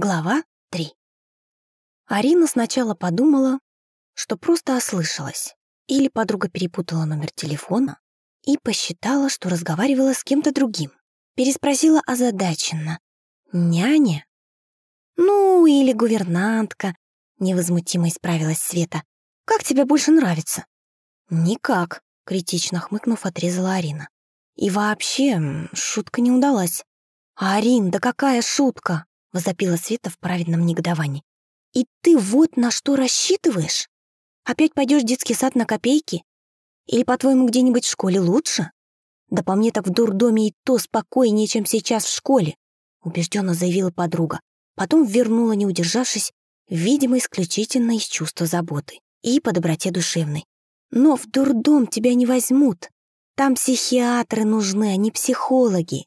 Глава 3. Арина сначала подумала, что просто ослышалась. Или подруга перепутала номер телефона и посчитала, что разговаривала с кем-то другим. Переспросила озадаченно. «Няня?» «Ну, или гувернантка», — невозмутимо исправилась Света. «Как тебе больше нравится?» «Никак», — критично хмыкнув, отрезала Арина. «И вообще, шутка не удалась». «Арин, да какая шутка!» — возопила Света в праведном негодовании. «И ты вот на что рассчитываешь? Опять пойдешь в детский сад на копейки? Или, по-твоему, где-нибудь в школе лучше? Да по мне так в дурдоме и то спокойнее, чем сейчас в школе», — убежденно заявила подруга. Потом вернула, не удержавшись, видимо, исключительно из чувства заботы и по доброте душевной. «Но в дурдом тебя не возьмут. Там психиатры нужны, а не психологи».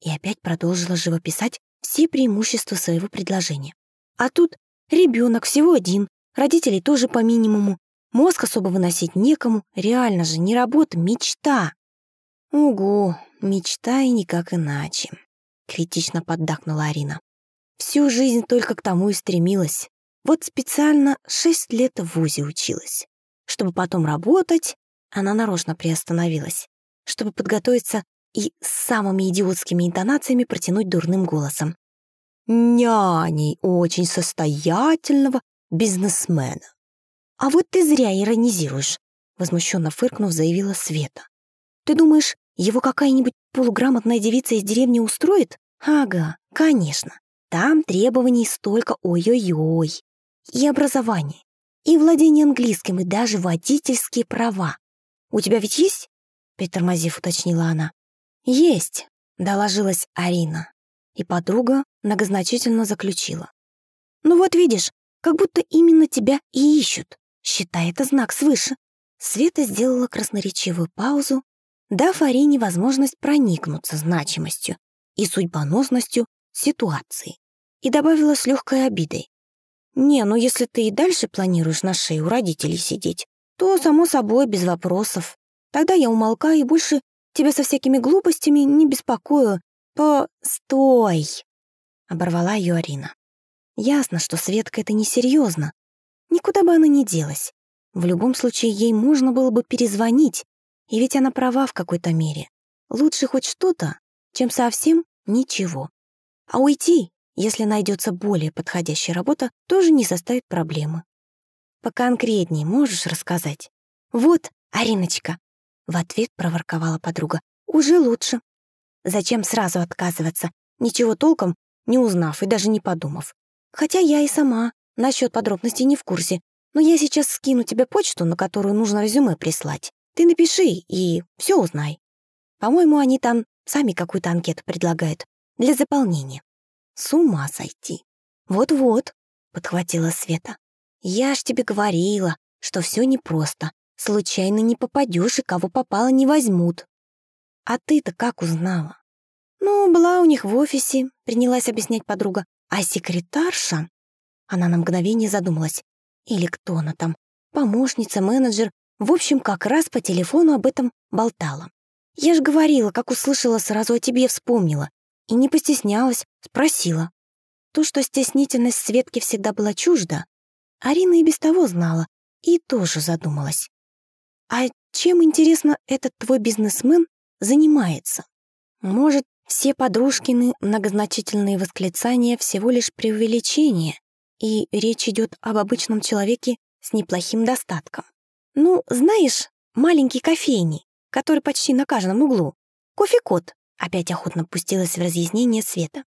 И опять продолжила живописать все преимущества своего предложения. А тут ребенок всего один, родителей тоже по минимуму, мозг особо выносить некому, реально же не работа, мечта. Угу, мечта и никак иначе, критично поддакнула Арина. Всю жизнь только к тому и стремилась. Вот специально шесть лет в ВУЗе училась. Чтобы потом работать, она нарочно приостановилась, чтобы подготовиться и с самыми идиотскими интонациями протянуть дурным голосом. «Няней очень состоятельного бизнесмена». «А вот ты зря иронизируешь», — возмущенно фыркнув, заявила Света. «Ты думаешь, его какая-нибудь полуграмотная девица из деревни устроит? Ага, конечно. Там требований столько ой-ой-ой. И образование, и владение английским, и даже водительские права. У тебя ведь есть?» Притормозив, уточнила она. «Есть», — доложилась Арина. И подруга многозначительно заключила. «Ну вот видишь, как будто именно тебя и ищут. Считай это знак свыше». Света сделала красноречивую паузу, дав Арине возможность проникнуться значимостью и судьбоносностью ситуации, и добавила с легкой обидой. «Не, ну если ты и дальше планируешь на шее у родителей сидеть, то, само собой, без вопросов. Тогда я умолкаю и больше Тебя со всякими глупостями не беспокою. Постой!» Оборвала ее Арина. Ясно, что Светка это несерьезно. Никуда бы она не делась. В любом случае, ей можно было бы перезвонить, и ведь она права в какой-то мере. Лучше хоть что-то, чем совсем ничего. А уйти, если найдется более подходящая работа, тоже не составит проблемы. Поконкретнее можешь рассказать? Вот, Ариночка, в ответ проворковала подруга. «Уже лучше. Зачем сразу отказываться, ничего толком не узнав и даже не подумав? Хотя я и сама насчет подробностей не в курсе, но я сейчас скину тебе почту, на которую нужно резюме прислать. Ты напиши и все узнай. По-моему, они там сами какую-то анкету предлагают для заполнения. С ума сойти. Вот-вот, подхватила Света. Я ж тебе говорила, что все непросто. Случайно не попадешь, и кого попало не возьмут. А ты-то как узнала? Ну, была у них в офисе, принялась объяснять подруга. А секретарша? Она на мгновение задумалась. Или кто она там? Помощница, менеджер. В общем, как раз по телефону об этом болтала. Я ж говорила, как услышала, сразу о тебе вспомнила. И не постеснялась, спросила. То, что стеснительность Светки всегда была чужда, Арина и без того знала, и тоже задумалась. А чем, интересно, этот твой бизнесмен занимается? Может, все подружкины многозначительные восклицания всего лишь преувеличение, и речь идет об обычном человеке с неплохим достатком. Ну, знаешь, маленький кофейни, который почти на каждом углу. Кофе-кот, опять охотно пустилась в разъяснение Света.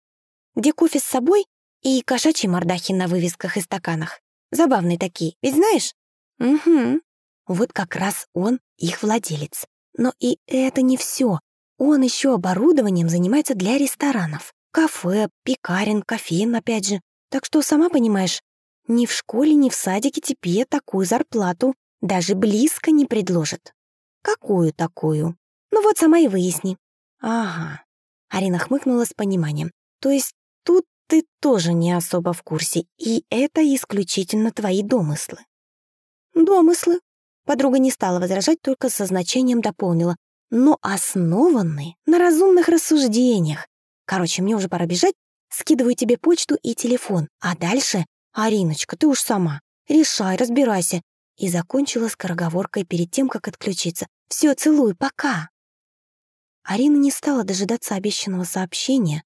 Где кофе с собой и кошачьи мордахи на вывесках и стаканах. Забавные такие, ведь знаешь? Угу, вот как раз он их владелец. Но и это не все. Он еще оборудованием занимается для ресторанов. Кафе, пекарен, кофеин, опять же. Так что, сама понимаешь, ни в школе, ни в садике тебе такую зарплату даже близко не предложат. Какую такую? Ну вот сама и выясни. Ага. Арина хмыкнула с пониманием. То есть тут ты тоже не особо в курсе, и это исключительно твои домыслы. Домыслы? Подруга не стала возражать, только со значением дополнила. Но основаны на разумных рассуждениях. Короче, мне уже пора бежать, Скидываю тебе почту и телефон, а дальше... Ариночка, ты уж сама. Решай, разбирайся. И закончила скороговоркой перед тем, как отключиться. Все, целую, пока. Арина не стала дожидаться обещанного сообщения,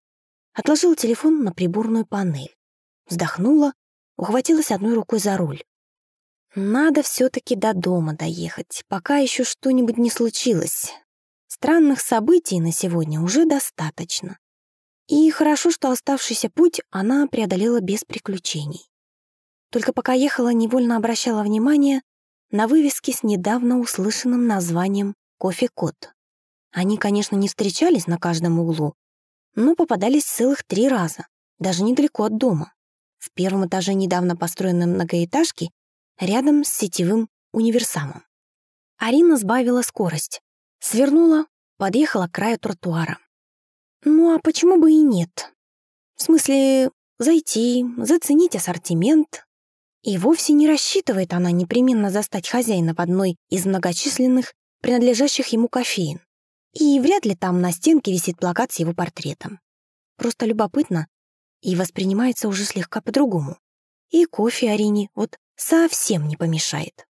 отложила телефон на приборную панель, вздохнула, ухватилась одной рукой за руль. Надо все-таки до дома доехать, пока еще что-нибудь не случилось. Странных событий на сегодня уже достаточно. И хорошо, что оставшийся путь она преодолела без приключений. Только пока ехала, невольно обращала внимание на вывески с недавно услышанным названием «Кофе-кот». Они, конечно, не встречались на каждом углу, но попадались целых три раза, даже недалеко от дома. В первом этаже недавно построенной многоэтажки рядом с сетевым универсамом. Арина сбавила скорость, свернула, подъехала к краю тротуара. Ну а почему бы и нет? В смысле, зайти, заценить ассортимент. И вовсе не рассчитывает она непременно застать хозяина в одной из многочисленных, принадлежащих ему кофеин. И вряд ли там на стенке висит плакат с его портретом. Просто любопытно и воспринимается уже слегка по-другому. И кофе Арине вот совсем не помешает.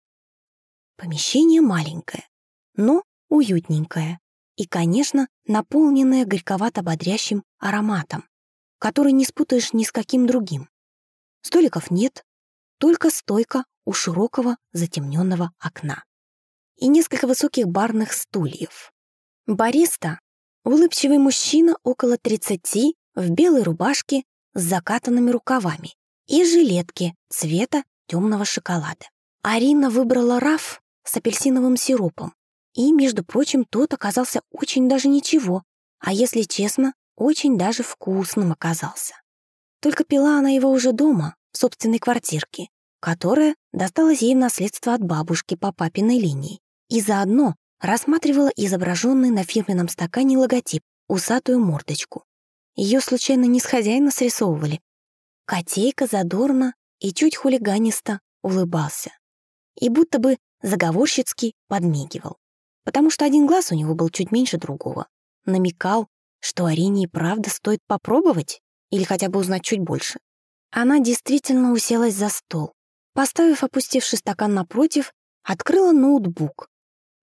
Помещение маленькое, но уютненькое и, конечно, наполненное горьковато-бодрящим ароматом, который не спутаешь ни с каким другим. Столиков нет, только стойка у широкого затемненного окна и несколько высоких барных стульев. Бариста — улыбчивый мужчина около 30 в белой рубашке с закатанными рукавами и жилетке цвета темного шоколада. Арина выбрала раф с апельсиновым сиропом, и, между прочим, тот оказался очень даже ничего, а если честно, очень даже вкусным оказался. Только пила она его уже дома, в собственной квартирке, которая досталась ей в наследство от бабушки по папиной линии, и заодно рассматривала изображенный на фирменном стакане логотип, усатую мордочку. Ее случайно не с хозяина срисовывали. Котейка задорно и чуть хулиганисто улыбался. И будто бы заговорщицки подмигивал потому что один глаз у него был чуть меньше другого. Намекал, что Арине и правда стоит попробовать или хотя бы узнать чуть больше. Она действительно уселась за стол. Поставив опустевший стакан напротив, открыла ноутбук.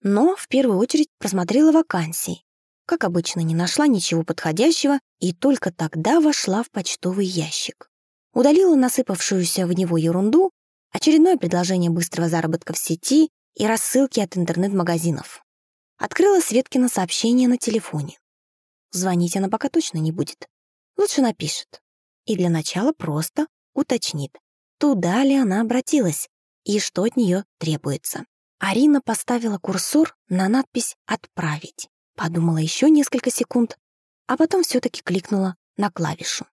Но в первую очередь просмотрела вакансии. Как обычно, не нашла ничего подходящего и только тогда вошла в почтовый ящик. Удалила насыпавшуюся в него ерунду, очередное предложение быстрого заработка в сети и рассылки от интернет-магазинов. Открыла Светкино сообщение на телефоне. Звонить она пока точно не будет. Лучше напишет. И для начала просто уточнит, туда ли она обратилась и что от нее требуется. Арина поставила курсор на надпись «Отправить». Подумала еще несколько секунд, а потом все-таки кликнула на клавишу.